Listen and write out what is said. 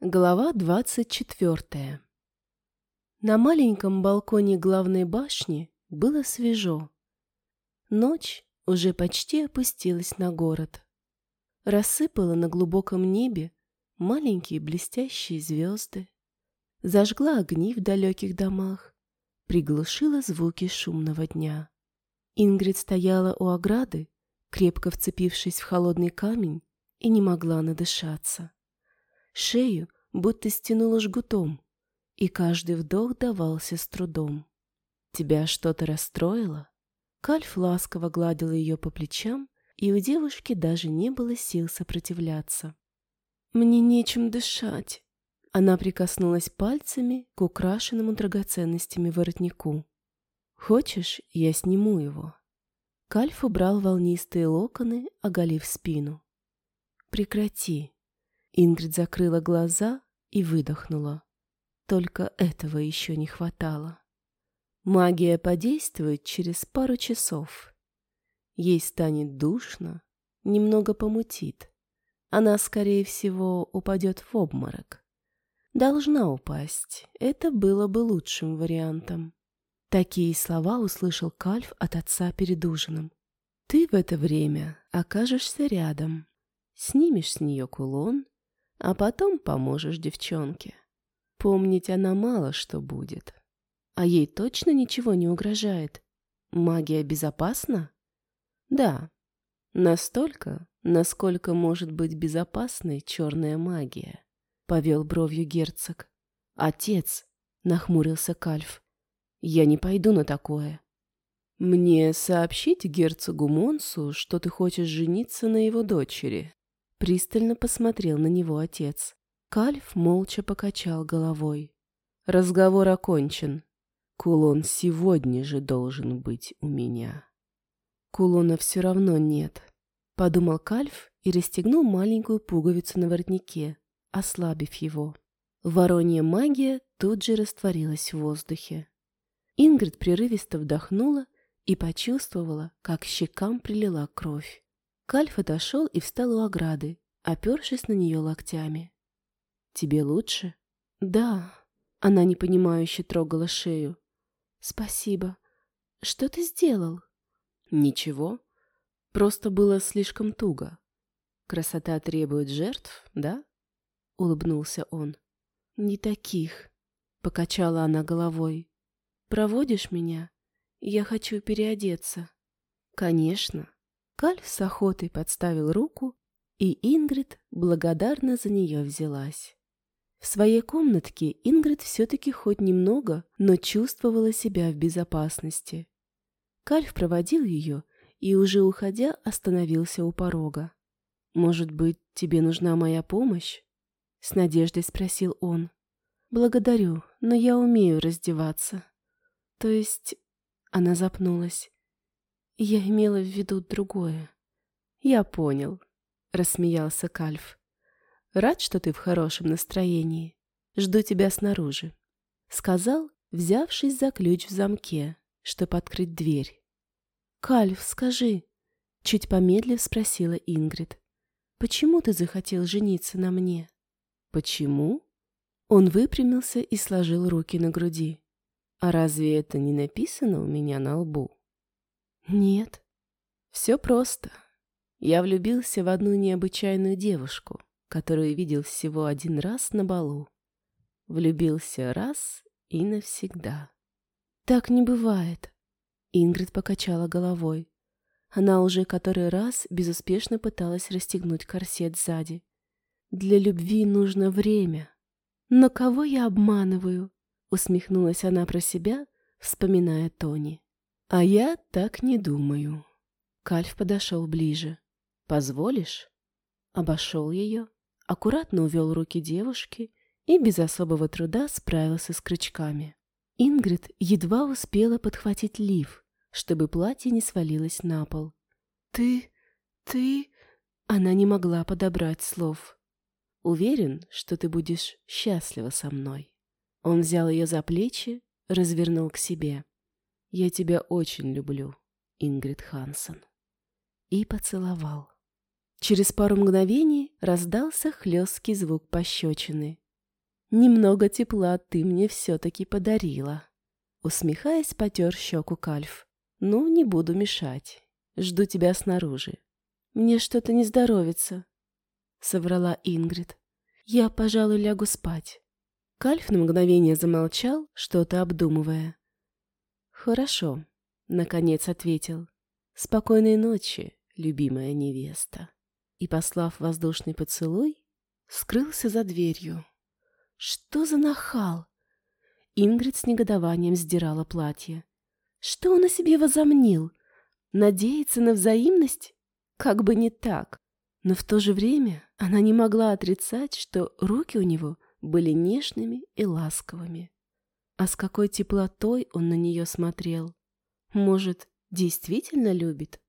Глава двадцать четвертая На маленьком балконе главной башни было свежо. Ночь уже почти опустилась на город. Рассыпала на глубоком небе маленькие блестящие звезды. Зажгла огни в далеких домах, приглушила звуки шумного дня. Ингрид стояла у ограды, крепко вцепившись в холодный камень, и не могла надышаться. Шею будто стянуло жгутом, и каждый вдох давался с трудом. «Тебя что-то расстроило?» Кальф ласково гладил ее по плечам, и у девушки даже не было сил сопротивляться. «Мне нечем дышать». Она прикоснулась пальцами к украшенному драгоценностями воротнику. «Хочешь, я сниму его?» Кальф убрал волнистые локоны, оголив спину. «Прекрати», Ингрид закрыла глаза и выдохнула. Только этого еще не хватало. Магия подействует через пару часов. Ей станет душно, немного помутит. Она, скорее всего, упадет в обморок. Должна упасть. Это было бы лучшим вариантом. Такие слова услышал Кальф от отца перед ужином. Ты в это время окажешься рядом. Снимешь с нее кулон а потом поможешь девчонке. Помнить она мало что будет. А ей точно ничего не угрожает. Магия безопасна? Да, настолько, насколько может быть безопасной черная магия, повел бровью герцог. Отец, нахмурился Кальф, я не пойду на такое. Мне сообщить герцогу Монсу, что ты хочешь жениться на его дочери, Пристально посмотрел на него отец. Кальф молча покачал головой. Разговор окончен. Кулон сегодня же должен быть у меня. Кулона все равно нет, подумал Кальф и расстегнул маленькую пуговицу на воротнике, ослабив его. Воронья магия тут же растворилась в воздухе. Ингрид прерывисто вдохнула и почувствовала, как щекам прилила кровь. Кальф отошел и встал у ограды, опершись на нее локтями. «Тебе лучше?» «Да». Она непонимающе трогала шею. «Спасибо. Что ты сделал?» «Ничего. Просто было слишком туго. Красота требует жертв, да?» Улыбнулся он. «Не таких», — покачала она головой. «Проводишь меня? Я хочу переодеться». «Конечно», Кальф с охотой подставил руку, и Ингрид благодарно за нее взялась. В своей комнатке Ингрид все-таки хоть немного, но чувствовала себя в безопасности. Кальф проводил ее и, уже уходя, остановился у порога. «Может быть, тебе нужна моя помощь?» — с надеждой спросил он. «Благодарю, но я умею раздеваться». «То есть...» — она запнулась. Я имела в виду другое. Я понял, рассмеялся Кальф. Рад, что ты в хорошем настроении. Жду тебя снаружи, сказал, взявшись за ключ в замке, чтобы открыть дверь. Кальф, скажи, чуть помедлив спросила Ингрид. Почему ты захотел жениться на мне? Почему? Он выпрямился и сложил руки на груди. А разве это не написано у меня на лбу? Нет. Все просто. Я влюбился в одну необычайную девушку, которую видел всего один раз на балу. Влюбился раз и навсегда. Так не бывает. Ингрид покачала головой. Она уже который раз безуспешно пыталась расстегнуть корсет сзади. Для любви нужно время. Но кого я обманываю? Усмехнулась она про себя, вспоминая Тони. А я так не думаю. Кальф подошел ближе. Позволишь? Обошел ее, аккуратно увел руки девушки и без особого труда справился с крючками. Ингрид едва успела подхватить лиф, чтобы платье не свалилось на пол. «Ты... ты...» Она не могла подобрать слов. «Уверен, что ты будешь счастлива со мной». Он взял ее за плечи, развернул к себе. «Я тебя очень люблю, Ингрид Хансен». И поцеловал. Через пару мгновений раздался хлесткий звук пощечины, Немного тепла ты мне все-таки подарила. Усмехаясь, потер щеку Кальф. Ну, не буду мешать. Жду тебя снаружи. Мне что-то не здоровится, соврала Ингрид. Я, пожалуй, лягу спать. Кальф на мгновение замолчал, что-то обдумывая. Хорошо, наконец ответил. Спокойной ночи, любимая невеста. И, послав воздушный поцелуй, скрылся за дверью. Что за нахал? Ингрид с негодованием сдирала платье. Что он о себе возомнил? Надеяться на взаимность? Как бы не так. Но в то же время она не могла отрицать, что руки у него были нежными и ласковыми. А с какой теплотой он на нее смотрел. Может, действительно любит?